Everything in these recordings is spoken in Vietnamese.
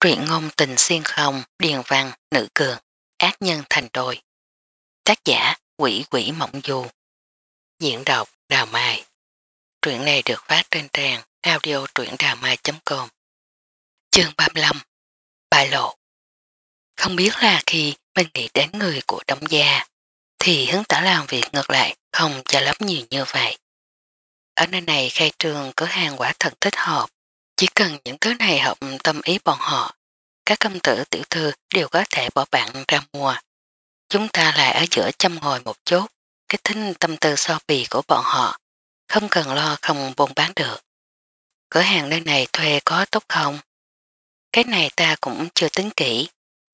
truyện ngôn tình xuyên không, điền văn, nữ cường, ác nhân thành đôi. Tác giả quỷ quỷ mộng du. Diễn đọc Đào Mai. Truyện này được phát trên trang audio truyệnđàmai.com Chương 35 Bài lộ Không biết là khi mình nghĩ đến người của Đông Gia thì hướng tả làm việc ngược lại không cho lắm nhiều như vậy. Ở nơi này khai trường cửa hàng quả thật thích hợp chỉ cần những thứ này hợp tâm ý bọn họ, các công tử tiểu thư đều có thể bỏ bạn ra mua. Chúng ta lại ở giữa chăm ngồi một chút, cái thính tâm tư so bì của bọn họ, không cần lo không buôn bán được. Cửa hàng nơi này thuê có tốt không? Cái này ta cũng chưa tính kỹ,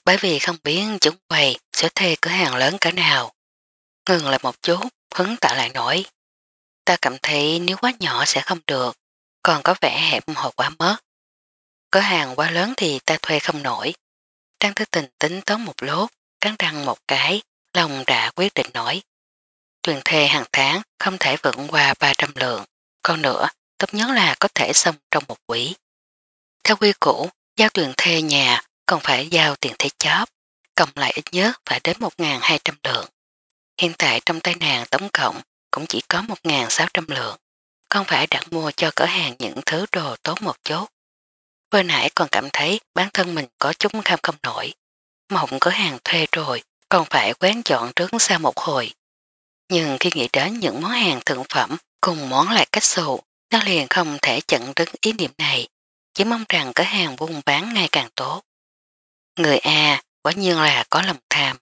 bởi vì không biết chúng quầy sẽ thuê cửa hàng lớn cỡ nào. Ngừng lại một chút, hứng tạo lại nổi. Ta cảm thấy nếu quá nhỏ sẽ không được, còn có vẻ hẹp hồi quá mất. Cửa hàng quá lớn thì ta thuê không nổi. Trang Thứ Tình tính toán một lốt, cắn răng một cái, lòng đã quyết định nổi. Truyền thuê hàng tháng không thể vượt qua 300 lượng, còn nữa, tốt nhất là có thể xong trong một quỷ. Theo quy củ, giao truyền thuê nhà còn phải giao tiền thế chóp, cộng lại ít nhất phải đến 1.200 lượng. Hiện tại trong tay nàng tổng cộng cũng chỉ có 1.600 lượng con phải đặt mua cho cửa hàng những thứ đồ tốt một chút. Vừa nãy còn cảm thấy bản thân mình có chút kham không nổi. Mộng cửa hàng thuê rồi, còn phải quán dọn trước sau một hồi. Nhưng khi nghĩ đến những món hàng thượng phẩm cùng món lại cách sụ, nó liền không thể chận đứng ý niệm này. Chỉ mong rằng cửa hàng buôn bán ngày càng tốt. Người A quả nhiên là có lòng tham.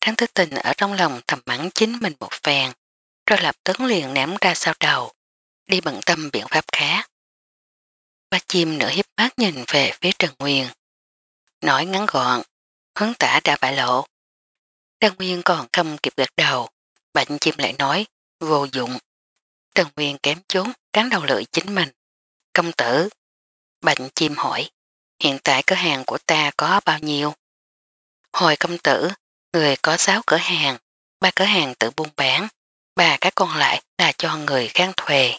tháng thức tình ở trong lòng thầm mắng chính mình một phèn, rồi lập tấn liền ném ra sau đầu đi bận tâm biện pháp khác. Ba chim nửa hiếp mắt nhìn về phía Trần Nguyên. Nói ngắn gọn, hướng tả đã bại lộ. Trần Nguyên còn không kịp gật đầu, bệnh chim lại nói, vô dụng. Trần Nguyên kém chốn, cắn đầu lưỡi chính mình. Công tử, bệnh chim hỏi, hiện tại cửa hàng của ta có bao nhiêu? Hồi công tử, người có 6 cửa hàng, ba cửa hàng tự buôn bán, ba cái còn lại là cho người kháng thuê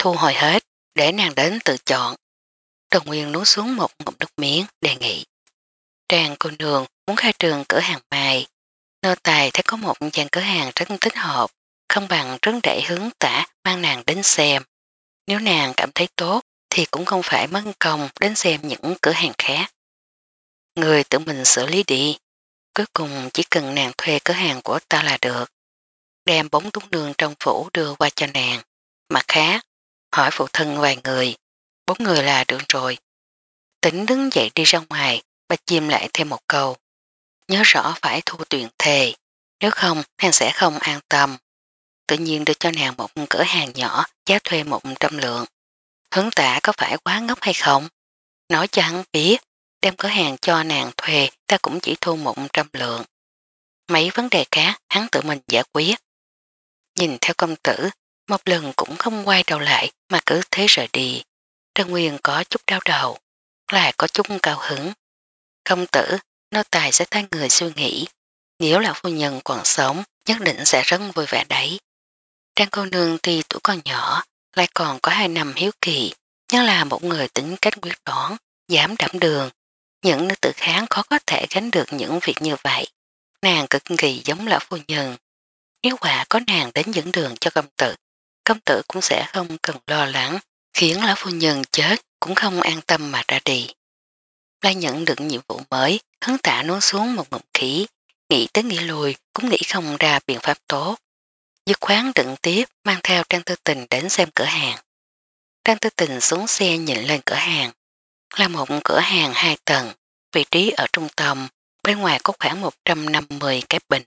thu hồi hết, để nàng đến tự chọn. Đồng Nguyên nuốt xuống một ngụm nước miếng, đề nghị. Trang cô nương muốn khai trường cửa hàng mài. Nô Tài thấy có một dàn cửa hàng rất thích hợp, không bằng trấn để hướng tả mang nàng đến xem. Nếu nàng cảm thấy tốt thì cũng không phải mất công đến xem những cửa hàng khác. Người tự mình xử lý đi. Cuối cùng chỉ cần nàng thuê cửa hàng của ta là được. Đem bóng túng đường trong phủ đưa qua cho nàng. Mặt khác, hỏi phụ thân vài người, bốn người là được rồi. Tính đứng dậy đi ra ngoài, bạch chim lại thêm một câu. Nhớ rõ phải thu tuyển thề, nếu không hàng sẽ không an tâm. Tự nhiên đưa cho nàng một cửa hàng nhỏ giá thuê 100 lượng. Hướng tả có phải quá ngốc hay không? Nói cho hắn biết, đem cửa hàng cho nàng thuê ta cũng chỉ thu 100 lượng. Mấy vấn đề khác hắn tự mình giải quyết. Nhìn theo công tử một lần cũng không quay đầu lại mà cứ thế rời đi. Trần Nguyên có chút đau đầu, lại có chút cao hứng. Công tử, nô tài sẽ thay người suy nghĩ. Nếu là phu nhân còn sống, nhất định sẽ rất vui vẻ đấy. Trang cô nương thì tuổi còn nhỏ, lại còn có hai năm hiếu kỳ, nhưng là một người tính cách quyết đoán, dám đảm đường. Những nữ tử kháng khó có thể gánh được những việc như vậy. Nàng cực kỳ giống lão phu nhân. Nếu quả có nàng đến dẫn đường cho công tử, công tử cũng sẽ không cần lo lắng, khiến lão phu nhân chết cũng không an tâm mà ra đi. Lai nhận được nhiệm vụ mới, hắn tạ nuốt xuống một ngụm khí, nghĩ tới nghĩ lùi cũng nghĩ không ra biện pháp tốt. Dứt khoáng đựng tiếp mang theo Trang Tư Tình đến xem cửa hàng. Trang Tư Tình xuống xe nhìn lên cửa hàng. Là một cửa hàng hai tầng, vị trí ở trung tâm, bên ngoài có khoảng 150 cái bình.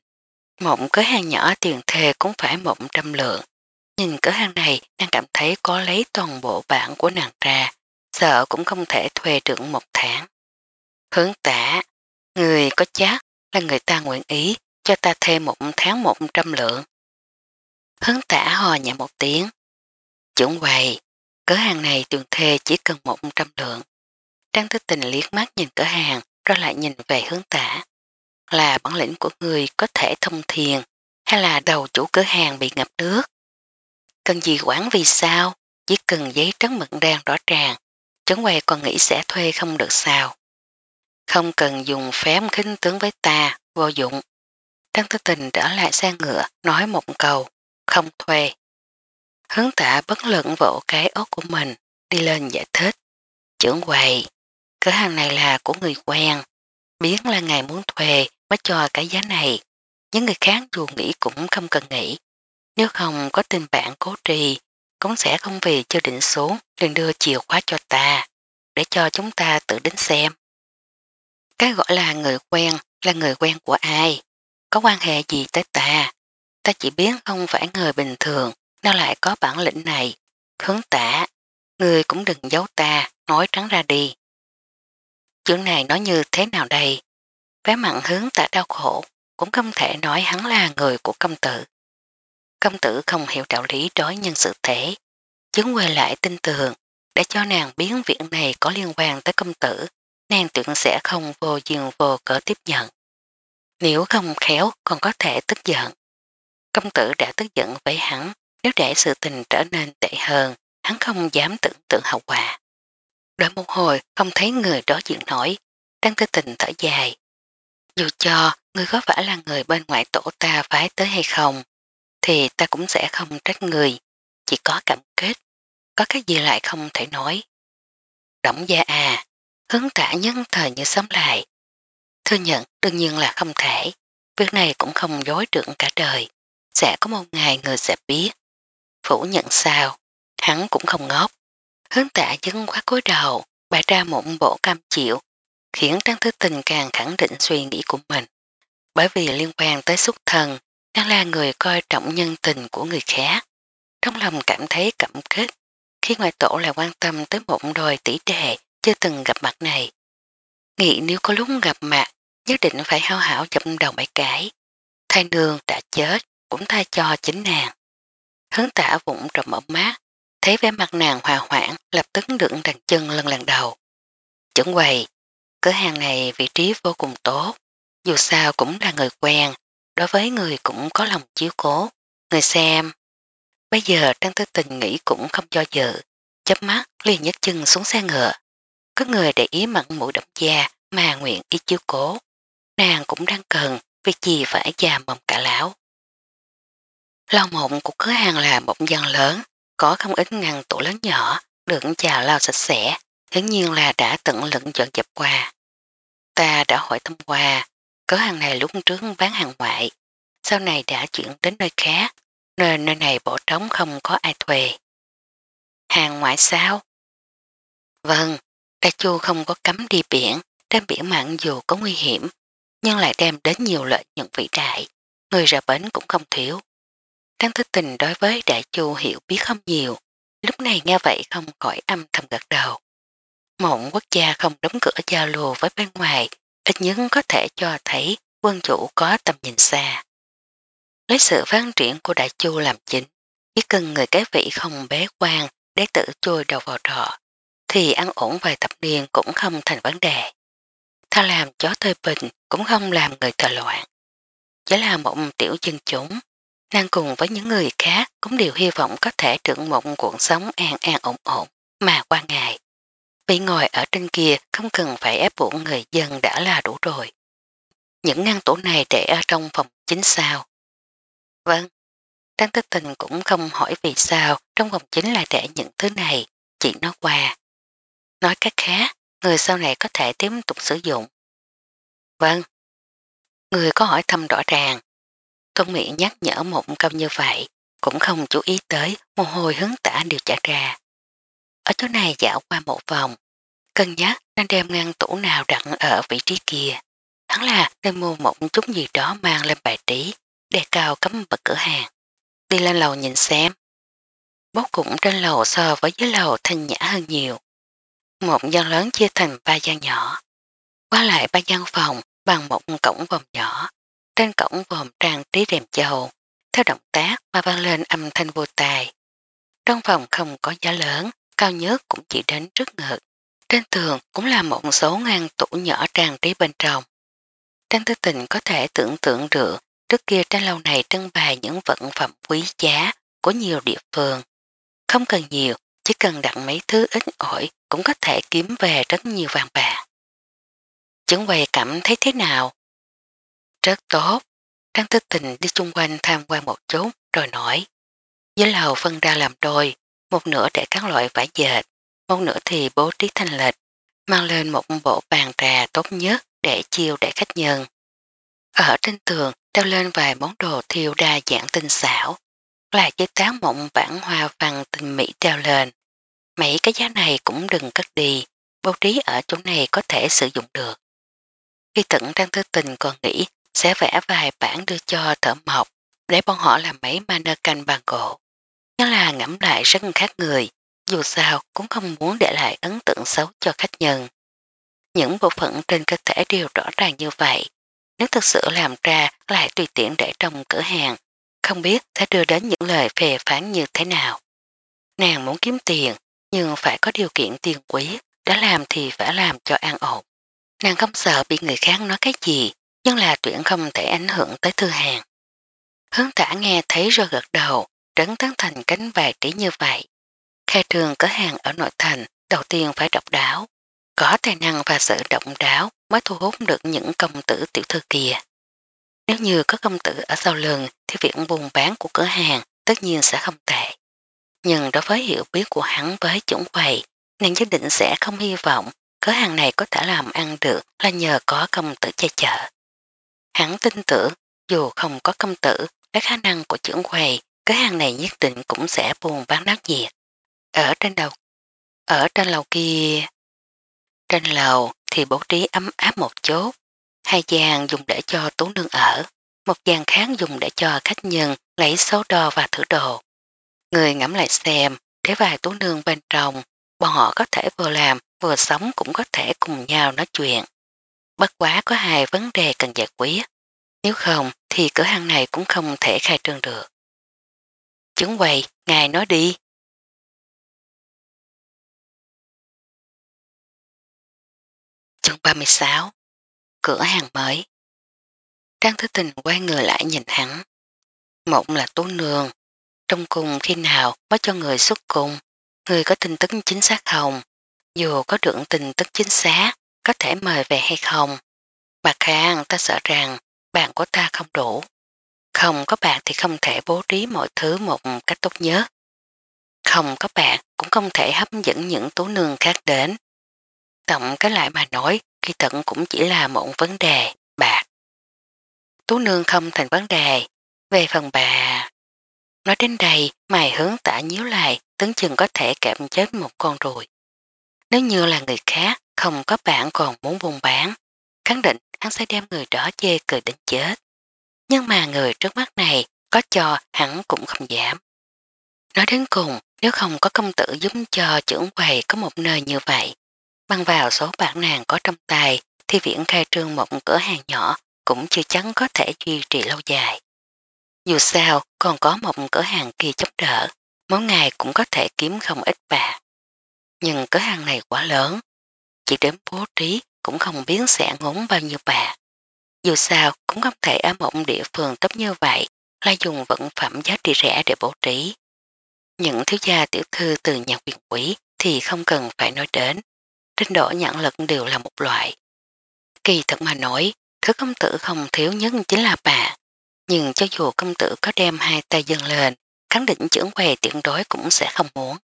Một cửa hàng nhỏ tiền thề cũng phải 100 lượng, Nhìn cửa hàng này đang cảm thấy có lấy toàn bộ bản của nàng ra, sợ cũng không thể thuê trưởng một tháng. Hướng tả, người có chắc là người ta nguyện ý cho ta thêm một tháng một trăm lượng. Hướng tả hò nhẹ một tiếng. Chuẩn quầy, cửa hàng này tường thê chỉ cần một trăm lượng. Trang thức tình liếc mắt nhìn cửa hàng rồi lại nhìn về hướng tả. Là bản lĩnh của người có thể thông thiền hay là đầu chủ cửa hàng bị ngập nước. Cần gì quản vì sao, chỉ cần giấy trắng mực đen rõ ràng, chấn quầy còn nghĩ sẽ thuê không được sao. Không cần dùng phép khinh tướng với ta, vô dụng. Trang tư tình trở lại xe ngựa, nói một câu, không thuê. Hướng tạ bất lận vỗ cái ốt của mình, đi lên giải thích. Trưởng quầy, cửa hàng này là của người quen, biến là ngày muốn thuê mới cho cái giá này. Những người khác dù nghĩ cũng không cần nghĩ, nếu không có tình bạn cố trì, cũng sẽ không vì chưa định xuống liền đưa chìa khóa cho ta, để cho chúng ta tự đến xem. Cái gọi là người quen là người quen của ai, có quan hệ gì tới ta. Ta chỉ biết không phải người bình thường, nó lại có bản lĩnh này. Hướng tả, người cũng đừng giấu ta, nói trắng ra đi. Chữ này nói như thế nào đây? Vé mặn hướng tả đau khổ, cũng không thể nói hắn là người của công tử công tử không hiểu đạo lý trói nhân sự thế. Chứng quay lại tin tưởng, để cho nàng biến viện này có liên quan tới công tử, nàng tưởng sẽ không vô dường vô cỡ tiếp nhận. Nếu không khéo còn có thể tức giận. Công tử đã tức giận với hắn, nếu để sự tình trở nên tệ hơn, hắn không dám tưởng tượng hậu quả. Đợi một hồi không thấy người đó diện nổi, đang tư tình thở dài. Dù cho người có phải là người bên ngoại tổ ta phái tới hay không, thì ta cũng sẽ không trách người, chỉ có cảm kết, có cái gì lại không thể nói. Đổng gia à, hướng trả nhân thời như sớm lại. Thừa nhận đương nhiên là không thể, việc này cũng không dối trượng cả đời, sẽ có một ngày người sẽ biết. Phủ nhận sao, hắn cũng không ngốc. Hướng tạ dân quá cối đầu, bày ra một bộ cam chịu, khiến Trang Thứ Tình càng khẳng định suy nghĩ của mình. Bởi vì liên quan tới xúc thần, đang là người coi trọng nhân tình của người khác, trong lòng cảm thấy cảm kích khi ngoại tổ lại quan tâm tới một đôi tỷ đệ chưa từng gặp mặt này. Nghĩ nếu có lúc gặp mặt, nhất định phải hao hảo chậm đầu bảy cái. Thay nương đã chết, cũng tha cho chính nàng. Hướng tả vụng trầm mở mát, thấy vẻ mặt nàng hòa hoãn lập tức đựng đằng chân lần lần đầu. Chuẩn quầy, cửa hàng này vị trí vô cùng tốt, dù sao cũng là người quen, đối với người cũng có lòng chiếu cố, người xem. Bây giờ Trang Tư Tình nghĩ cũng không do dự, chấp mắt liền nhấc chân xuống xe ngựa. Có người để ý mặn mũi đậm da mà nguyện ý chiếu cố. Nàng cũng đang cần, vì gì phải già mầm cả lão. Lao mộng của cửa hàng là một dân lớn, có không ít ngăn tủ lớn nhỏ, được chào lao sạch sẽ, hiển nhiên là đã tận lận dọn dẹp quà. Ta đã hỏi thăm quà, cửa hàng này lúc trước bán hàng ngoại, sau này đã chuyển đến nơi khác, nên nơi này bộ trống không có ai thuê. Hàng ngoại sao? Vâng, Đa Chu không có cấm đi biển, trên biển mặn dù có nguy hiểm, nhưng lại đem đến nhiều lợi nhuận vĩ đại, người ra bến cũng không thiếu. Trang thức tình đối với Đại Chu hiểu biết không nhiều, lúc này nghe vậy không khỏi âm thầm gật đầu. Mộng quốc gia không đóng cửa giao lưu với bên ngoài ít nhất có thể cho thấy quân chủ có tầm nhìn xa. Lấy sự phát triển của Đại Chu làm chính, chỉ cần người cái vị không bế quan để tự chui đầu vào trọ, thì ăn ổn vài thập niên cũng không thành vấn đề. Tha làm chó tơi bình cũng không làm người thờ loạn. Chỉ là một tiểu dân chúng, nàng cùng với những người khác cũng đều hy vọng có thể trưởng một cuộc sống an an ổn ổn mà qua ngày Vị ngồi ở trên kia không cần phải ép buộc người dân đã là đủ rồi. Những ngăn tủ này để ở trong phòng chính sao? Vâng, Trang Tích Tình cũng không hỏi vì sao trong phòng chính lại để những thứ này, chỉ nói qua. Nói cách khác, người sau này có thể tiếp tục sử dụng. Vâng. Người có hỏi thăm rõ ràng. Tôn Mỹ nhắc nhở một câu như vậy, cũng không chú ý tới mồ hôi hướng tả điều trả ra. Ở chỗ này dạo qua một vòng, cân nhắc đang đem ngăn tủ nào đặt ở vị trí kia. Hắn là nên mua một chút gì đó mang lên bài trí, để cao cấm bật cửa hàng. Đi lên lầu nhìn xem. Bốc cũng trên lầu so với dưới lầu thanh nhã hơn nhiều. Một gian lớn chia thành ba gian nhỏ. Qua lại ba gian phòng bằng một cổng vòng nhỏ. Trên cổng vòng trang trí đèm dầu, theo động tác mà vang lên âm thanh vô tài. Trong phòng không có giá lớn, cao nhất cũng chỉ đến trước ngực. Trên tường cũng là một số ngăn tủ nhỏ trang trí bên trong. Trang tư tình có thể tưởng tượng được trước kia trên lâu này trưng bày những vật phẩm quý giá của nhiều địa phương. Không cần nhiều, chỉ cần đặt mấy thứ ít ỏi cũng có thể kiếm về rất nhiều vàng bạc. Chứng quầy cảm thấy thế nào? Rất tốt. Trang tư tình đi xung quanh tham quan một chút rồi nói. Dưới lầu phân ra làm đôi, một nửa để các loại vải dệt, một nửa thì bố trí thanh lịch, mang lên một bộ bàn trà tốt nhất để chiêu để khách nhân. Ở trên tường treo lên vài món đồ thiêu đa dạng tinh xảo, là chế tác mộng bản hoa văn tình mỹ treo lên. Mấy cái giá này cũng đừng cất đi, bố trí ở chỗ này có thể sử dụng được. Khi tận Trang thư Tình còn nghĩ sẽ vẽ vài bản đưa cho thợ mộc để bọn họ làm mấy mannequin bằng gỗ nhất là ngẫm lại rất khác người, dù sao cũng không muốn để lại ấn tượng xấu cho khách nhân. Những bộ phận trên cơ thể đều rõ ràng như vậy, nếu thực sự làm ra lại tùy tiện để trong cửa hàng, không biết sẽ đưa đến những lời phê phán như thế nào. Nàng muốn kiếm tiền, nhưng phải có điều kiện tiền quý, đã làm thì phải làm cho an ổn. Nàng không sợ bị người khác nói cái gì, nhưng là tuyển không thể ảnh hưởng tới thư hàng. Hướng tả nghe thấy rồi gật đầu, trấn tán thành cánh bài trí như vậy. Khai trường cửa hàng ở nội thành đầu tiên phải độc đáo. Có tài năng và sự độc đáo mới thu hút được những công tử tiểu thư kia. Nếu như có công tử ở sau lưng thì việc buôn bán của cửa hàng tất nhiên sẽ không tệ. Nhưng đối với hiểu biết của hắn với chủng quầy, nàng nhất định sẽ không hy vọng cửa hàng này có thể làm ăn được là nhờ có công tử che chở. Hắn tin tưởng dù không có công tử, cái khả năng của trưởng quầy cái hàng này nhất định cũng sẽ buồn bán nát diệt. Ở trên đầu, ở trên lầu kia... Trên lầu thì bố trí ấm áp một chút hai gian dùng để cho tốn nương ở, một gian khác dùng để cho khách nhân lấy số đo và thử đồ. Người ngắm lại xem, thế vài tốn nương bên trong, bọn họ có thể vừa làm vừa sống cũng có thể cùng nhau nói chuyện. Bất quá có hai vấn đề cần giải quyết. Nếu không thì cửa hàng này cũng không thể khai trương được chứng quầy, ngài nói đi. Chương 36 Cửa hàng mới Trang Thứ Tình quay người lại nhìn hắn. Một là tú nương, trong cùng khi nào mới cho người xuất cùng, người có tin tức chính xác không? Dù có được tin tức chính xác, có thể mời về hay không? Bà Khang, ta sợ rằng bạn của ta không đủ. Không có bạn thì không thể bố trí mọi thứ một cách tốt nhất. Không có bạn cũng không thể hấp dẫn những tú nương khác đến. Tổng cái lại mà nói, kỳ tận cũng chỉ là một vấn đề, bạc. Tú nương không thành vấn đề. Về phần bà... Nói đến đây, mày hướng tả nhíu lại, tướng chừng có thể kẹp chết một con ruồi. Nếu như là người khác, không có bạn còn muốn buôn bán, khẳng định hắn sẽ đem người đó chê cười đến chết nhưng mà người trước mắt này có cho hắn cũng không giảm. Nói đến cùng, nếu không có công tử giúp cho trưởng quầy có một nơi như vậy, băng vào số bạc nàng có trong tay thì viễn khai trương một cửa hàng nhỏ cũng chưa chắn có thể duy trì lâu dài. Dù sao, còn có một cửa hàng kia chống đỡ, mỗi ngày cũng có thể kiếm không ít bạc. Nhưng cửa hàng này quá lớn, chỉ đến bố trí cũng không biết sẽ ngốn bao nhiêu bạc. Dù sao cũng không thể ở một địa phương cấp như vậy là dùng vận phẩm giá trị rẻ để bố trí. Những thiếu gia tiểu thư từ nhà quyền quý thì không cần phải nói đến. Trình độ nhận lực đều là một loại. Kỳ thật mà nói, thứ công tử không thiếu nhất chính là bà. Nhưng cho dù công tử có đem hai tay dâng lên, khẳng định trưởng quầy tiện đối cũng sẽ không muốn.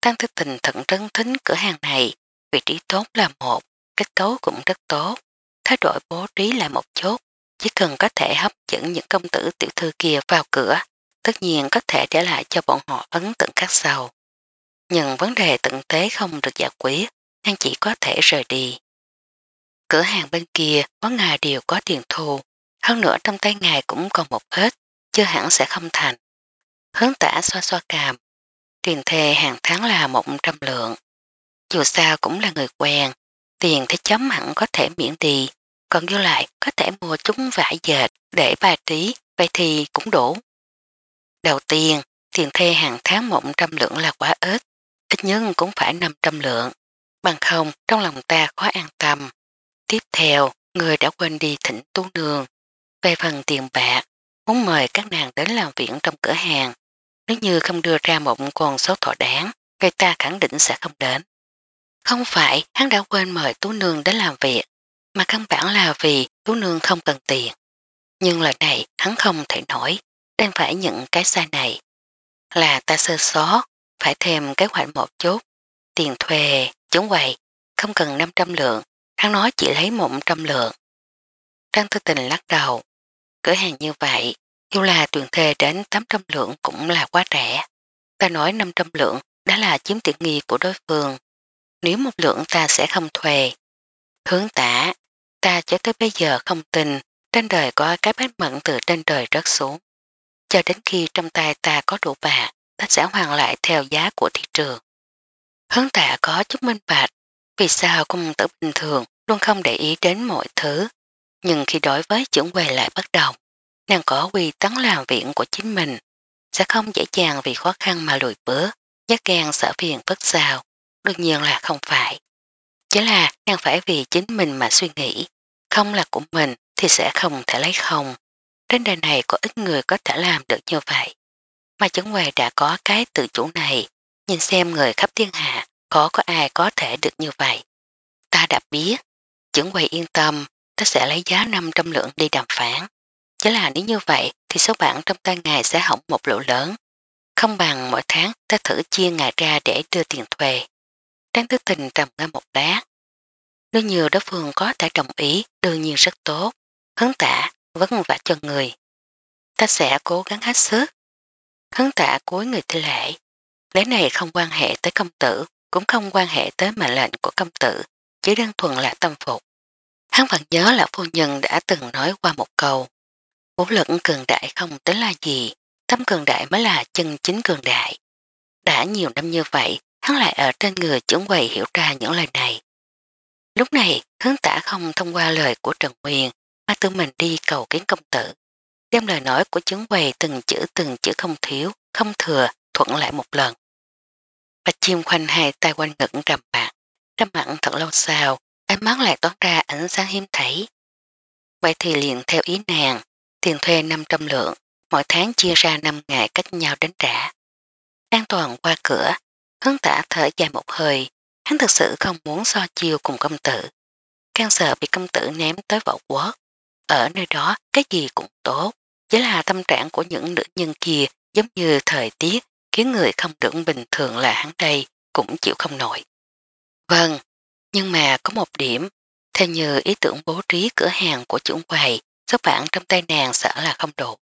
Tăng thức tình thận trấn thính cửa hàng này, vị trí tốt là một, kết cấu cũng rất tốt, thay đổi bố trí lại một chút, chỉ cần có thể hấp dẫn những công tử tiểu thư kia vào cửa, tất nhiên có thể để lại cho bọn họ ấn tượng khác sau. Nhưng vấn đề tận tế không được giải quyết, hắn chỉ có thể rời đi. Cửa hàng bên kia có ngài đều có tiền thù, hơn nữa trong tay ngài cũng còn một ít, chưa hẳn sẽ không thành. Hướng tả xoa xoa càm, tiền thề hàng tháng là 100 lượng. Dù sao cũng là người quen, tiền thì chấm hẳn có thể miễn đi, còn dư lại có thể mua chúng vải dệt để bài trí, vậy thì cũng đủ. Đầu tiên, tiền thê hàng tháng 100 lượng là quá ít, ít nhất cũng phải 500 lượng, bằng không trong lòng ta khó an tâm. Tiếp theo, người đã quên đi thỉnh tu nương. Về phần tiền bạc, muốn mời các nàng đến làm viện trong cửa hàng, nếu như không đưa ra một con số thỏa đáng, người ta khẳng định sẽ không đến. Không phải hắn đã quên mời Tú Nương đến làm việc, mà căn bản là vì Tú Nương không cần tiền. Nhưng lời này hắn không thể nổi, đang phải nhận cái sai này. Là ta sơ sót, phải thêm kế hoạch một chút. Tiền thuê, chống quầy, không cần 500 lượng, hắn nói chỉ lấy 100 lượng. Trang tư tình lắc đầu, cửa hàng như vậy, dù là tuyển thê đến 800 lượng cũng là quá rẻ. Ta nói 500 lượng đã là chiếm tiện nghi của đối phương, nếu một lượng ta sẽ không thuê. Hướng tả, ta cho tới bây giờ không tin, trên đời có cái bát mận từ trên trời rớt xuống. Cho đến khi trong tay ta có đủ bạc, ta sẽ hoàn lại theo giá của thị trường. Hướng tả có chút minh bạch, vì sao công tử bình thường luôn không để ý đến mọi thứ. Nhưng khi đối với trưởng quầy lại bất đồng, nàng có quy tấn làm viện của chính mình, sẽ không dễ dàng vì khó khăn mà lùi bữa, nhắc gan sở phiền phức sao đương nhiên là không phải. Chỉ là nàng phải vì chính mình mà suy nghĩ, không là của mình thì sẽ không thể lấy không. Trên đời này có ít người có thể làm được như vậy. Mà chứng ngoài đã có cái tự chủ này, nhìn xem người khắp thiên hạ có có ai có thể được như vậy. Ta đã biết, chứng quầy yên tâm, ta sẽ lấy giá 500 lượng đi đàm phán. Chỉ là nếu như vậy thì số bản trong tay ngài sẽ hỏng một lỗ lớn. Không bằng mỗi tháng ta thử chia ngài ra để đưa tiền thuê. Trang Thứ Tình trầm ngâm một lát. Nếu nhiều đối phương có thể đồng ý đương nhiên rất tốt, hấn tả, vấn vả cho người. Ta sẽ cố gắng hết sức. Hấn tả cuối người thi lễ. Lễ này không quan hệ tới công tử, cũng không quan hệ tới mệnh lệnh của công tử, chỉ đơn thuần là tâm phục. Hắn vẫn nhớ là phu nhân đã từng nói qua một câu. Vũ lực cường đại không tính là gì, tâm cường đại mới là chân chính cường đại. Đã nhiều năm như vậy, hắn lại ở trên người chuẩn quầy hiểu ra những lời này. Lúc này, hướng tả không thông qua lời của Trần Nguyên mà tự mình đi cầu kiến công tử. Đem lời nói của chứng quầy từng chữ từng chữ không thiếu, không thừa, thuận lại một lần. Bạch chim khoanh hai tay quanh ngực rầm mặt. Rầm mặn thật lâu sau, ánh mắt lại toát ra ánh sáng hiếm thấy. Vậy thì liền theo ý nàng, tiền thuê 500 lượng, mỗi tháng chia ra 5 ngày cách nhau đến trả. An toàn qua cửa, Hấn tả thở dài một hơi, hắn thật sự không muốn so chiều cùng công tử. Càng sợ bị công tử ném tới võ quốc. Ở nơi đó cái gì cũng tốt, chỉ là tâm trạng của những nữ nhân kia giống như thời tiết khiến người không tưởng bình thường là hắn đây cũng chịu không nổi. Vâng, nhưng mà có một điểm, theo như ý tưởng bố trí cửa hàng của chủ quầy, số bản trong tay nàng sợ là không đột.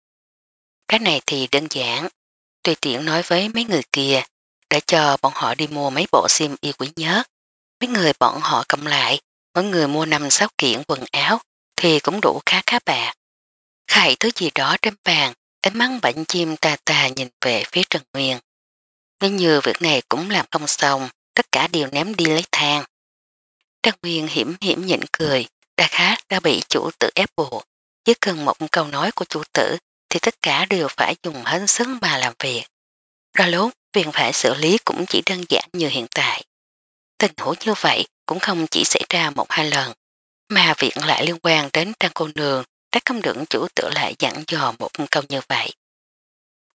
Cái này thì đơn giản, tùy tiện nói với mấy người kia, đã cho bọn họ đi mua mấy bộ sim yêu quý nhất. Mấy người bọn họ cầm lại, mỗi người mua 5-6 kiện quần áo thì cũng đủ khá khá bạc. Khải thứ gì đó trên bàn, ánh mắt bệnh chim tà tà nhìn về phía Trần Nguyên. Nếu như việc này cũng làm không xong, tất cả đều ném đi lấy thang. Trần Nguyên hiểm hiểm nhịn cười, đã khá đã bị chủ tử ép buộc. Chỉ cần một câu nói của chủ tử thì tất cả đều phải dùng hết sức mà làm việc. Đôi lúc viện phải xử lý cũng chỉ đơn giản như hiện tại. Tình huống như vậy cũng không chỉ xảy ra một hai lần, mà viện lại liên quan đến trang cô nương đã không được chủ tự lại dặn dò một câu như vậy.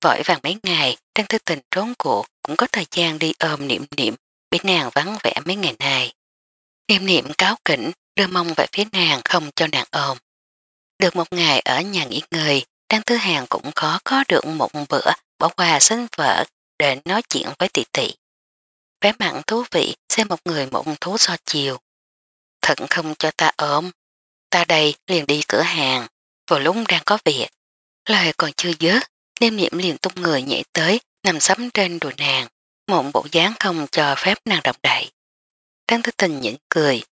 Vội vàng mấy ngày, Trang Thư Tình trốn cuộc cũng có thời gian đi ôm niệm niệm bị nàng vắng vẻ mấy ngày nay. Niệm niệm cáo kỉnh đưa mong về phía nàng không cho nàng ôm. Được một ngày ở nhà nghỉ ngơi, Trang Thư Hàng cũng khó có được một bữa bỏ qua sinh vợ để nói chuyện với tỷ tỷ. Bé mặn thú vị xem một người mộng thú so chiều. thận không cho ta ốm. Ta đây liền đi cửa hàng, vừa lúc đang có việc. Lời còn chưa dứt, niêm niệm liền tung người nhảy tới, nằm sắm trên đùa nàng, mộng bộ dáng không cho phép nàng động đậy. Đáng thức tình nhịn cười,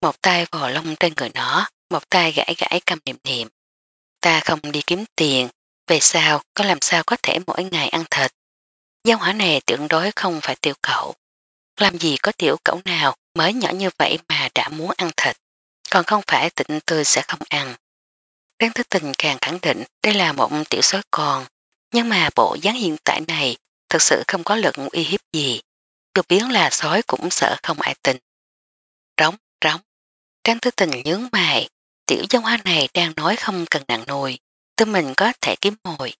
một tay vò lông trên người nó, một tay gãi gãi cầm niệm niệm. Ta không đi kiếm tiền, về sao? có làm sao có thể mỗi ngày ăn thịt. Giao hỏa này tưởng đối không phải tiểu cậu. Làm gì có tiểu cậu nào mới nhỏ như vậy mà đã muốn ăn thịt, còn không phải tịnh tươi sẽ không ăn. Đáng thức tình càng khẳng định đây là một tiểu sói con, nhưng mà bộ dáng hiện tại này thật sự không có lực uy hiếp gì. Dù biến là sói cũng sợ không ai tình. Rống, rống. Trang tư tình nhướng mày, tiểu giáo hoa này đang nói không cần nặng nồi tụi mình có thể kiếm mồi.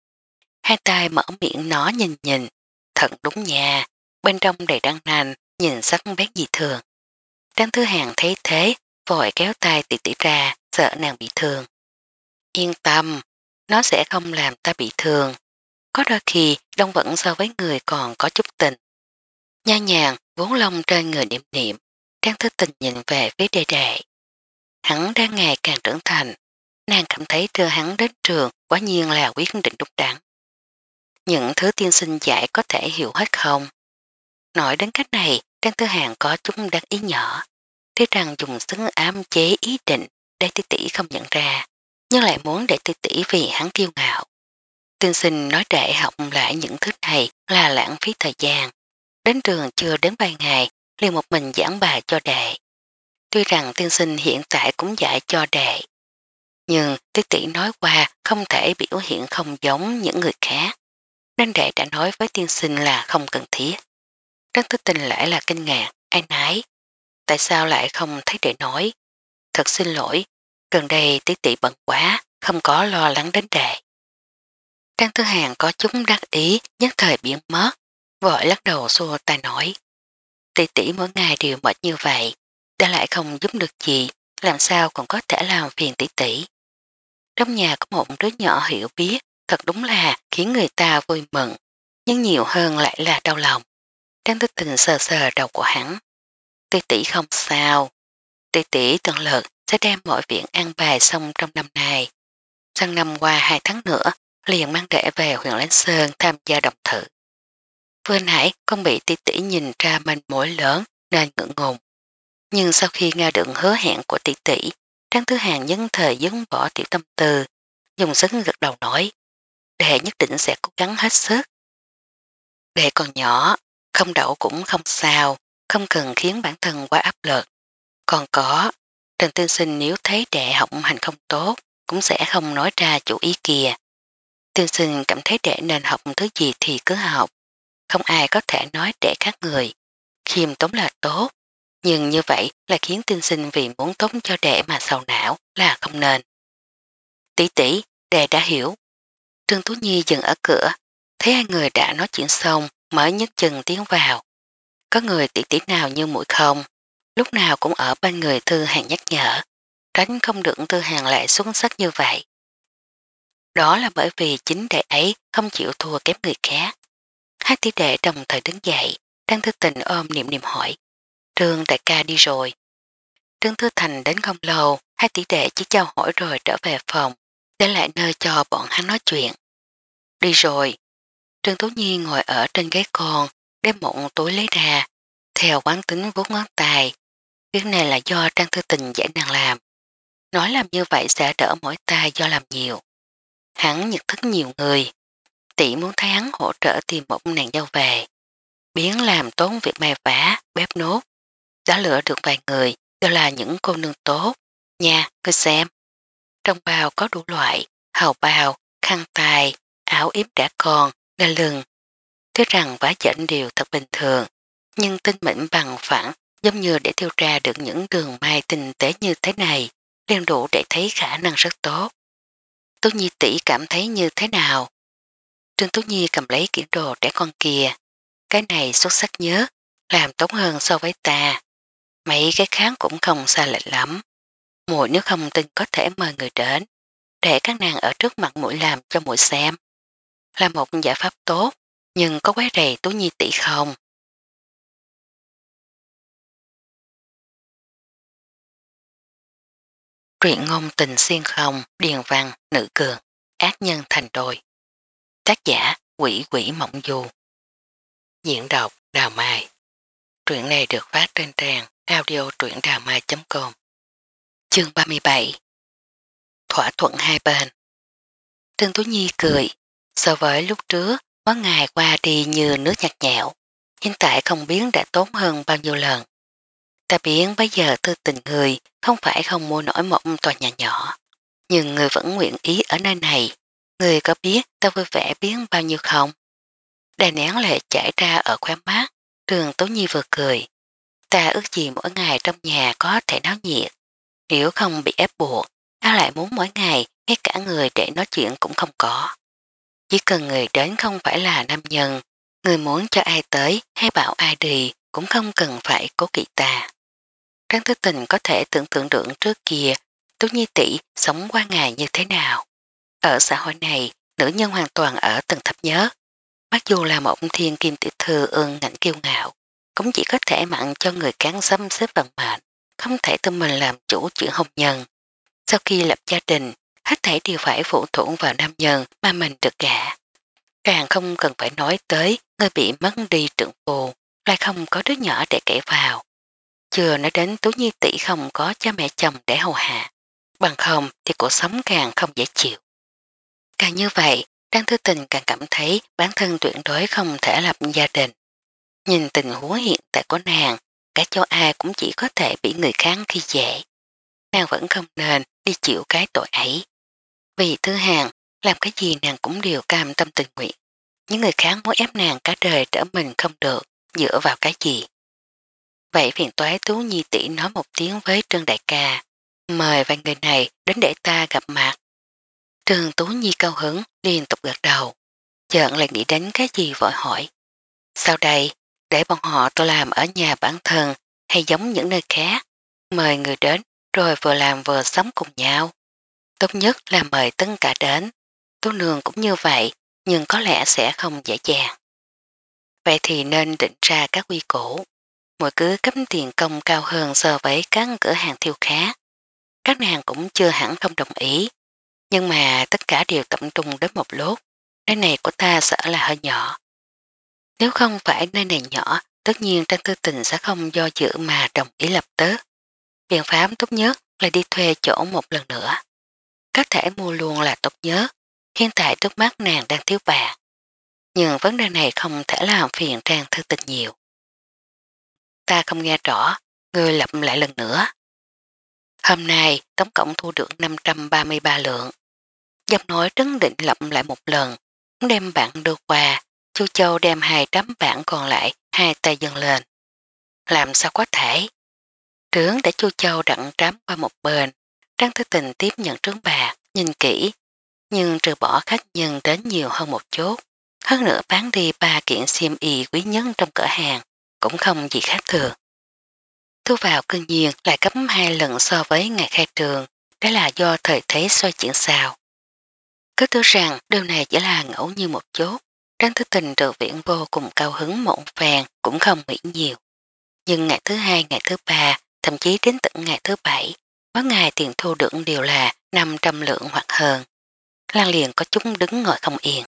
Hai tay mở miệng nó nhìn nhìn, thật đúng nha, bên trong đầy đăng nành, nhìn sắc bét dị thường. Đăng thư hàng thấy thế, vội kéo tay tỷ tỷ ra, sợ nàng bị thương. Yên tâm, nó sẽ không làm ta bị thương. Có đôi khi, đông vẫn so với người còn có chút tình. Nha nhàng, vốn lông trên người niệm niệm, đang thức tình nhìn về phía đề đệ. Hắn đang ngày càng trưởng thành, Nàng cảm thấy đưa hắn đến trường quá nhiên là quyết định đúng đắn. Những thứ tiên sinh dạy có thể hiểu hết không? Nói đến cách này, Trang Tư Hàng có chút đắc ý nhỏ. Thế rằng dùng sức ám chế ý định để tỷ tỷ không nhận ra, nhưng lại muốn để tỷ tỷ vì hắn kiêu ngạo. Tiên sinh nói để học lại những thứ này là lãng phí thời gian. Đến trường chưa đến vài ngày, liền một mình giảng bài cho đệ. Tuy rằng tiên sinh hiện tại cũng dạy cho đệ, nhưng tiết tỷ nói qua không thể biểu hiện không giống những người khác. Nên đệ đã nói với tiên sinh là không cần thiết. Trấn thức tình lại là kinh ngạc, ai nái. Tại sao lại không thấy đệ nói? Thật xin lỗi, gần đây tiết tỷ bận quá, không có lo lắng đến đệ. Trang Thứ Hàng có chúng đắc ý nhất thời biến mất, vội lắc đầu xua tay nói. Tỷ tỷ mỗi ngày đều mệt như vậy, đã lại không giúp được gì, làm sao còn có thể làm phiền tỷ tỷ. Trong nhà có một đứa nhỏ hiểu biết, thật đúng là khiến người ta vui mừng, nhưng nhiều hơn lại là đau lòng. Trang tích tình sờ sờ đầu của hắn. Tỷ tỷ không sao. Tỷ tỷ tận lực sẽ đem mọi viện an bài xong trong năm nay. Sang năm qua hai tháng nữa, liền mang đệ về huyện Lánh Sơn tham gia đồng thử. Vừa nãy con bị tỷ tỷ nhìn ra mình mối lớn nên ngưỡng ngùng. Nhưng sau khi nghe được hứa hẹn của tỷ tỷ, Trang Thứ Hàng nhân thời dứng bỏ tiểu tâm tư, dùng sức gật đầu nói, đệ nhất định sẽ cố gắng hết sức. Đệ còn nhỏ, không đậu cũng không sao, không cần khiến bản thân quá áp lực. Còn có, Trần Tư Sinh nếu thấy đệ học hành không tốt, cũng sẽ không nói ra chủ ý kìa. Tư Sinh cảm thấy đệ nên học thứ gì thì cứ học, không ai có thể nói đệ khác người. Khiêm tốn là tốt, nhưng như vậy là khiến tinh sinh vì muốn tốt cho đệ mà sầu não là không nên. Tỷ tỷ, đệ đã hiểu. Trương Tú Nhi dừng ở cửa, thấy hai người đã nói chuyện xong mới nhất chừng tiến vào. Có người tỷ tỷ nào như mũi không, lúc nào cũng ở bên người thư hàng nhắc nhở, tránh không được thư hàng lại xuống sắc như vậy. Đó là bởi vì chính đệ ấy không chịu thua kém người khác. Hai tỷ đệ đồng thời đứng dậy, đang thư tình ôm niệm niệm hỏi. Trương đại ca đi rồi. Trương Thư Thành đến không lâu, hai tỷ đệ chỉ trao hỏi rồi trở về phòng, để lại nơi cho bọn hắn nói chuyện. Đi rồi. Trương Tố Nhi ngồi ở trên ghế con, đem một túi lấy ra, theo quán tính vốn ngón tài. Việc này là do Trang Thư Tình dạy nàng làm. Nói làm như vậy sẽ đỡ mỗi tay do làm nhiều. Hắn nhật thức nhiều người. Tỷ muốn thấy hắn hỗ trợ tìm một nàng giao về. Biến làm tốn việc mè vả, bếp nốt, đã lựa được vài người đều là những cô nương tốt. Nha, ngươi xem. Trong bào có đủ loại, hào bào, khăn tài, áo yếm đã còn, ga lừng. Thế rằng vá chảnh đều thật bình thường, nhưng tinh mịn bằng phẳng giống như để tiêu ra được những đường mai tinh tế như thế này, đem đủ để thấy khả năng rất tốt. Tú Nhi tỷ cảm thấy như thế nào? Trương Tú Nhi cầm lấy kiểu đồ trẻ con kia. Cái này xuất sắc nhớ, làm tốt hơn so với ta. Mấy cái kháng cũng không xa lệch lắm. Mũi nếu không tin có thể mời người đến, để các nàng ở trước mặt mũi làm cho mũi xem. Là một giải pháp tốt, nhưng có quái rầy tú nhi tỷ không? Truyện ngôn tình xuyên không, điền văn, nữ cường, ác nhân thành đôi. Tác giả quỷ quỷ mộng du. Diễn đọc Đào Mai Truyện này được phát trên trang audio truyện đà mai.com Chương 37 Thỏa thuận hai bên. Tương Tú Nhi cười, So với lúc trước có ngày qua đi như nước nhạt nhẽo, hiện tại không biến đã tốn hơn bao nhiêu lần. Ta biến bây giờ tư tình người không phải không mua nổi một tòa nhà nhỏ, nhưng người vẫn nguyện ý ở nơi này. Người có biết ta vui vẻ biến bao nhiêu không? Đài nén lệ chảy ra ở khóe mát Trường Tố Nhi vừa cười. Ta ước gì mỗi ngày trong nhà có thể náo nhiệt. Nếu không bị ép buộc, ta lại muốn mỗi ngày ngay cả người để nói chuyện cũng không có. Chỉ cần người đến không phải là nam nhân, người muốn cho ai tới hay bảo ai đi cũng không cần phải cố kỵ ta. Trang Thứ Tình có thể tưởng tượng được trước kia Tú Nhi tỷ sống qua ngày như thế nào. Ở xã hội này, nữ nhân hoàn toàn ở tầng thấp nhớ. Mặc dù là một thiên kim tiểu thư ương ngạnh kiêu ngạo, cũng chỉ có thể mặn cho người cán xâm xếp bằng mệnh, không thể tự mình làm chủ chuyện hôn nhân. Sau khi lập gia đình, hết thể đều phải phụ thuộc vào nam nhân mà mình được gả. Càng không cần phải nói tới người bị mất đi trượng phù, lại không có đứa nhỏ để kể vào. Chưa nói đến Tú Nhi tỷ không có cha mẹ chồng để hầu hạ, bằng không thì cuộc sống càng không dễ chịu. Càng như vậy, Trang Thư Tình càng cảm thấy bản thân tuyệt đối không thể lập gia đình. Nhìn tình huống hiện tại của nàng, cả châu ai cũng chỉ có thể bị người khác khi dễ. Nàng vẫn không nên đi chịu cái tội ấy. Vì thứ hàng, làm cái gì nàng cũng đều cam tâm tình nguyện. Những người khác muốn ép nàng cả đời trở mình không được, dựa vào cái gì. Vậy phiền toái Tú Nhi tỷ nói một tiếng với Trương Đại ca, mời vài người này đến để ta gặp mặt. Trương Tú Nhi cao hứng, liên tục gật đầu. Chợn lại nghĩ đến cái gì vội hỏi. Sau đây, để bọn họ tôi làm ở nhà bản thân hay giống những nơi khác, mời người đến rồi vừa làm vừa sống cùng nhau. Tốt nhất là mời tất cả đến, tố nương cũng như vậy nhưng có lẽ sẽ không dễ dàng. Vậy thì nên định ra các quy củ, mỗi cứ cấp tiền công cao hơn so với các cửa hàng thiêu khác. Các nàng cũng chưa hẳn không đồng ý, nhưng mà tất cả đều tập trung đến một lúc, nơi này của ta sợ là hơi nhỏ, nếu không phải nơi này nhỏ, tất nhiên Trang Tư Tình sẽ không do dự mà đồng ý lập tức. Biện pháp tốt nhất là đi thuê chỗ một lần nữa. Có thể mua luôn là tốt nhất, hiện tại trước mắt nàng đang thiếu bạc. Nhưng vấn đề này không thể làm phiền Trang Tư Tình nhiều. Ta không nghe rõ, người lặp lại lần nữa. Hôm nay tổng cộng thu được 533 lượng. Giọng nói trấn định lặp lại một lần, đem bạn đưa qua, Thu Châu đem hai tấm bản còn lại, hai tay dâng lên. Làm sao có thể? Trướng để Chu Châu đặn trám qua một bên, Trang Thứ Tình tiếp nhận trướng bà, nhìn kỹ, nhưng trừ bỏ khách nhân đến nhiều hơn một chút. Hơn nữa bán đi ba kiện xiêm y quý nhân trong cửa hàng, cũng không gì khác thường. Thu vào cương nhiên lại cấm hai lần so với ngày khai trường, đó là do thời thế xoay chuyển sao. Cứ tưởng rằng điều này chỉ là ngẫu như một chút, Trang Thứ Tình được viễn vô cùng cao hứng một phèn cũng không nghĩ nhiều. Nhưng ngày thứ hai, ngày thứ ba, thậm chí đến tận ngày thứ bảy, mỗi ngày tiền thu được đều là 500 lượng hoặc hơn. Lan liền có chúng đứng ngồi không yên.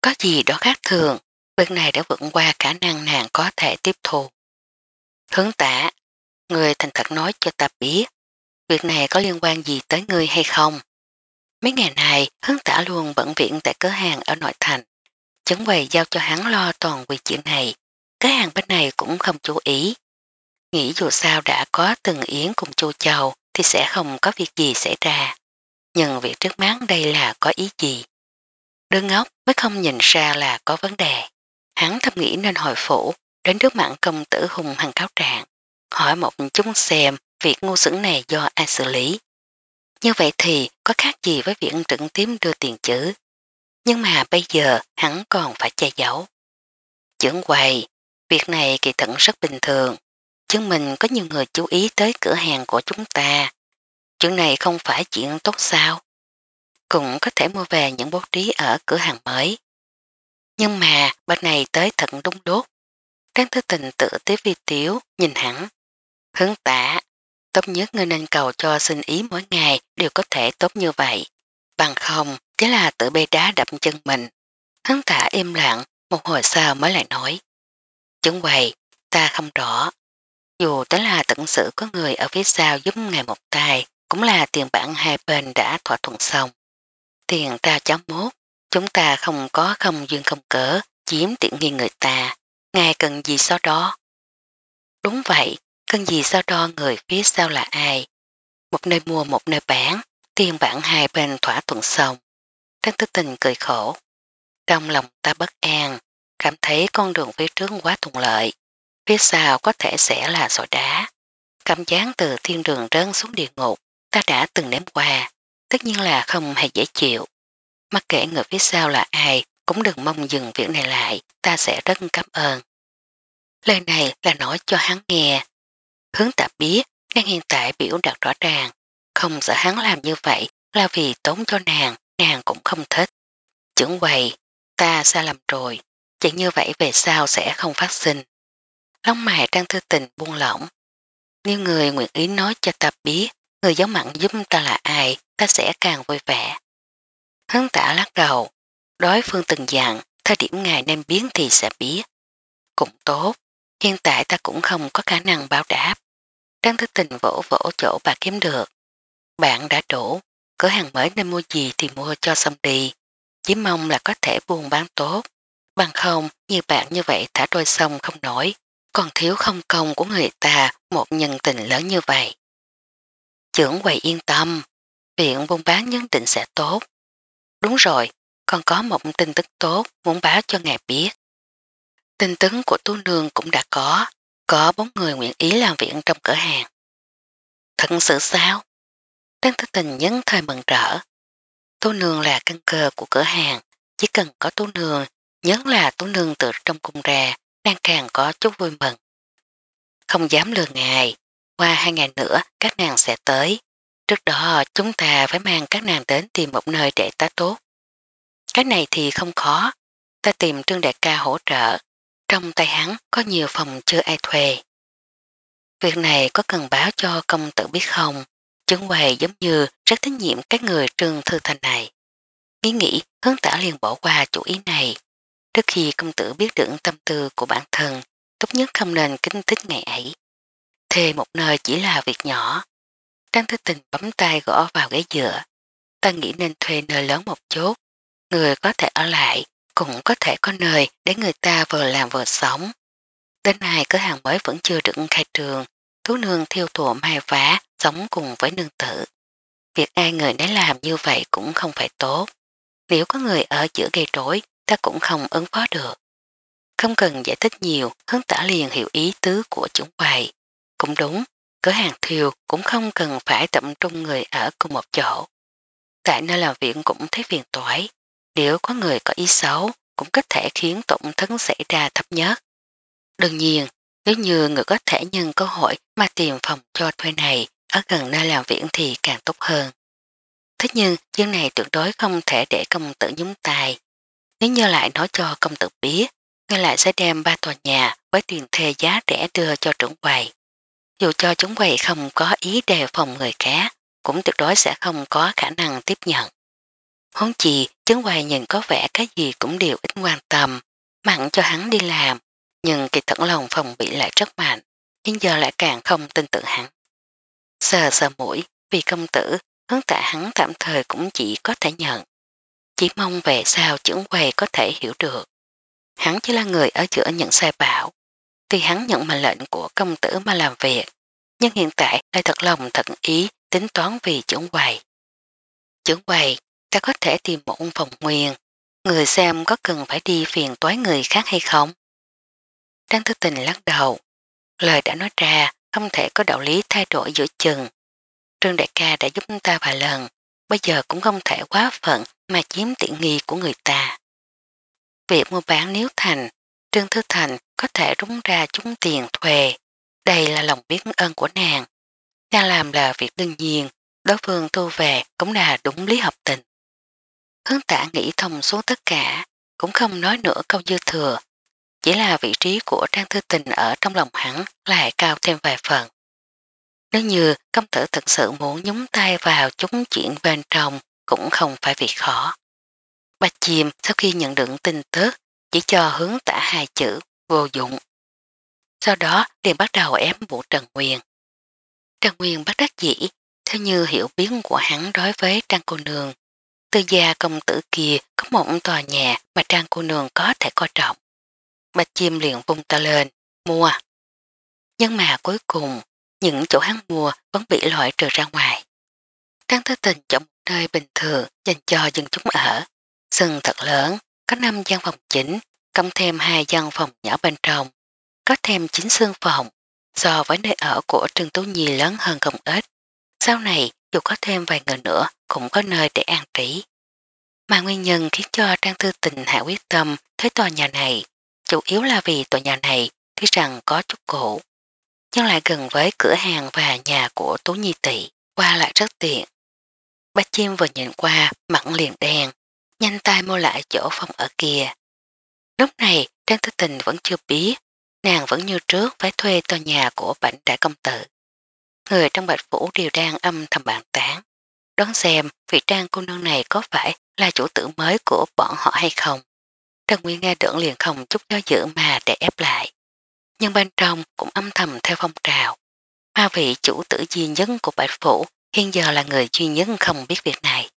Có gì đó khác thường, việc này đã vượt qua khả năng nàng có thể tiếp thu. Hướng tả, người thành thật nói cho ta biết, việc này có liên quan gì tới ngươi hay không? Mấy ngày này, hướng tả luôn bận viện tại cửa hàng ở nội thành. Chấn quầy giao cho hắn lo toàn quyền chuyện này, cái hàng bên này cũng không chú ý. Nghĩ dù sao đã có từng yến cùng chu chầu thì sẽ không có việc gì xảy ra. Nhưng việc trước mắt đây là có ý gì? Đứa ngốc mới không nhìn ra là có vấn đề. Hắn thầm nghĩ nên hồi phủ, đến trước mạng công tử hùng hằng cáo trạng, hỏi một chúng xem việc ngu xứng này do ai xử lý. Như vậy thì có khác gì với việc trực Tím đưa tiền chữ. Nhưng mà bây giờ hắn còn phải che giấu. Chưởng quầy, việc này kỳ thận rất bình thường. Chứng mình có nhiều người chú ý tới cửa hàng của chúng ta. Chuyện này không phải chuyện tốt sao. Cũng có thể mua về những bố trí ở cửa hàng mới. Nhưng mà bên này tới thận đúng đốt. Trang thư tình tự tiếp vi tiểu nhìn hắn. Hướng tả, tốt nhất người nên cầu cho xin ý mỗi ngày đều có thể tốt như vậy. Bằng không, chính là tự bê đá đập chân mình. Hắn thả im lặng, một hồi sau mới lại nói. Chứng quầy, ta không rõ. Dù tới là tận sự có người ở phía sau giúp ngài một tay, cũng là tiền bản hai bên đã thỏa thuận xong. Tiền ta cháu mốt, chúng ta không có không duyên không cỡ, chiếm tiện nghi người ta. Ngài cần gì sau đó? Đúng vậy, cần gì sau đó người phía sau là ai? Một nơi mua một nơi bán, tiền bản hai bên thỏa thuận xong. Trang Tư Tình cười khổ. Trong lòng ta bất an, cảm thấy con đường phía trước quá thuận lợi, phía sau có thể sẽ là sỏi đá. Cảm giác từ thiên đường rớn xuống địa ngục, ta đã từng nếm qua, tất nhiên là không hề dễ chịu. Mặc kệ người phía sau là ai, cũng đừng mong dừng việc này lại, ta sẽ rất cảm ơn. Lời này là nói cho hắn nghe. Hướng tạp biết, ngay hiện tại biểu đặt rõ ràng, không sợ hắn làm như vậy là vì tốn cho nàng, nàng cũng không thích. Chứng quầy, ta xa lầm rồi, chuyện như vậy về sau sẽ không phát sinh. Lông mày trang thư tình buông lỏng. Nếu người nguyện ý nói cho ta biết, người giáo mặn giúp ta là ai, ta sẽ càng vui vẻ. Hướng tả lắc đầu, đối phương từng dặn, thời điểm ngài nên biến thì sẽ biết. Cũng tốt, hiện tại ta cũng không có khả năng báo đáp. Trang thư tình vỗ vỗ chỗ bà kiếm được. Bạn đã đủ, cửa hàng mới nên mua gì thì mua cho xong đi, chỉ mong là có thể buôn bán tốt. Bằng không, như bạn như vậy thả trôi sông không nổi, còn thiếu không công của người ta một nhân tình lớn như vậy. Trưởng quầy yên tâm, viện buôn bán nhất định sẽ tốt. Đúng rồi, còn có một tin tức tốt muốn báo cho ngài biết. Tin tức của tu nương cũng đã có, có bốn người nguyện ý làm viện trong cửa hàng. Thật sự sao? Tăng Thư Tình nhấn thời mừng rỡ. Tú nương là căn cơ của cửa hàng, chỉ cần có tú nương, nhấn là tú nương từ trong cung ra, đang càng có chút vui mừng. Không dám lừa ngài, qua hai ngày nữa các nàng sẽ tới. Trước đó chúng ta phải mang các nàng đến tìm một nơi để ta tốt. Cái này thì không khó, ta tìm Trương Đại ca hỗ trợ. Trong tay hắn có nhiều phòng chưa ai thuê. Việc này có cần báo cho công tử biết không? Trương Huệ giống như rất tín nhiệm các người trường thư thành này. Nghĩ nghĩ, hướng tả liền bỏ qua chủ ý này. Trước khi công tử biết được tâm tư của bản thân, tốt nhất không nên kính thích ngày ấy. Thề một nơi chỉ là việc nhỏ. Trang thức tình bấm tay gõ vào ghế dựa. Ta nghĩ nên thuê nơi lớn một chút. Người có thể ở lại, cũng có thể có nơi để người ta vừa làm vừa sống. Đến nay cửa hàng mới vẫn chưa được khai trường, thú nương thiêu thụa mai phá sống cùng với nương tử. Việc ai người đấy làm như vậy cũng không phải tốt. Nếu có người ở giữa gây rối, ta cũng không ứng phó được. Không cần giải thích nhiều, hướng tả liền hiểu ý tứ của chúng quầy. Cũng đúng, cửa hàng thiều cũng không cần phải tập trung người ở cùng một chỗ. Tại nơi làm việc cũng thấy phiền tỏi. Nếu có người có ý xấu, cũng có thể khiến tổn thấn xảy ra thấp nhất. Đương nhiên, nếu như người có thể nhân cơ hội mà tìm phòng cho thuê này, ở gần nơi làm viễn thì càng tốt hơn. Thế nhưng chuyện này tuyệt đối không thể để công tử nhúng tài. Nếu như lại nói cho công tử biết, ngay lại sẽ đem ba tòa nhà với tiền thê giá rẻ đưa cho trưởng quầy. Dù cho chúng quầy không có ý đề phòng người khác, cũng tuyệt đối sẽ không có khả năng tiếp nhận. Hốn chi, chứng quầy nhìn có vẻ cái gì cũng đều ít quan tâm, mặn cho hắn đi làm, nhưng kỳ thẩn lòng phòng bị lại rất mạnh, hiện giờ lại càng không tin tưởng hắn sờ sờ mũi, vì công tử, hướng tạ hắn tạm thời cũng chỉ có thể nhận. Chỉ mong về sao trưởng quầy có thể hiểu được. Hắn chỉ là người ở giữa những sai bảo. Tuy hắn nhận mệnh lệnh của công tử mà làm việc, nhưng hiện tại lại thật lòng thật ý tính toán vì trưởng quầy. Trưởng quầy, ta có thể tìm một phòng nguyên, người xem có cần phải đi phiền toái người khác hay không? Trang thư tình lắc đầu, lời đã nói ra không thể có đạo lý thay đổi giữa chừng. Trương đại ca đã giúp ta vài lần, bây giờ cũng không thể quá phận mà chiếm tiện nghi của người ta. Việc mua bán nếu thành, Trương Thư Thành có thể rúng ra chúng tiền thuê. Đây là lòng biết ơn của nàng. Nàng làm là việc đương nhiên, đối phương thu về cũng là đúng lý hợp tình. Hướng tả nghĩ thông số tất cả, cũng không nói nữa câu dư thừa, chỉ là vị trí của Trang Thư Tình ở trong lòng hắn lại cao thêm vài phần. Nếu như công tử thật sự muốn nhúng tay vào chúng chuyện bên trong cũng không phải việc khó. Bạch Chìm sau khi nhận được tin tức chỉ cho hướng tả hai chữ vô dụng. Sau đó liền bắt đầu ém bộ Trần Nguyên. Trần Nguyên bắt đắc dĩ, theo như hiểu biến của hắn đối với Trang Cô Nương. Tư gia công tử kia có một tòa nhà mà Trang Cô Nương có thể coi trọng bạch chim liền vung ta lên, mua. Nhưng mà cuối cùng, những chỗ hắn mua vẫn bị loại trừ ra ngoài. Trang Thế Tình chọn một nơi bình thường dành cho dân chúng ở. Sân thật lớn, có 5 gian phòng chính, cộng thêm 2 gian phòng nhỏ bên trong. Có thêm 9 sương phòng, so với nơi ở của Trương Tú Nhi lớn hơn không ít. Sau này, dù có thêm vài người nữa, cũng có nơi để an trí. Mà nguyên nhân khiến cho Trang Thư Tình hạ quyết tâm thế tòa nhà này chủ yếu là vì tòa nhà này tuy rằng có chút cổ, nhưng lại gần với cửa hàng và nhà của Tú Nhi Tị, qua lại rất tiện. Ba chim vừa nhìn qua, mặn liền đen, nhanh tay mua lại chỗ phòng ở kia. Lúc này, Trang Tư Tình vẫn chưa biết, nàng vẫn như trước phải thuê tòa nhà của bảnh đại công tử. Người trong bạch phủ đều đang âm thầm bàn tán. đoán xem vị trang cô nương này có phải là chủ tử mới của bọn họ hay không. Trần Nguyên nghe được liền không chút do dự mà để ép lại. Nhưng bên trong cũng âm thầm theo phong trào. Ma vị chủ tử duy nhất của Bạch Phủ hiện giờ là người duy nhất không biết việc này.